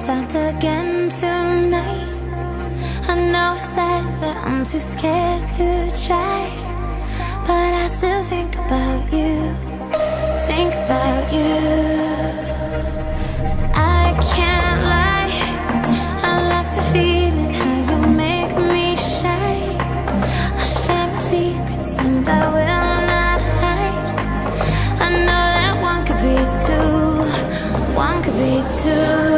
stabbed again tonight. I know I said that I'm too scared to try But I still think about you Think about you. I can't lie I like the feeling how you make me shine. I share my secrets and I will not hide. I know that one could be two One could be two.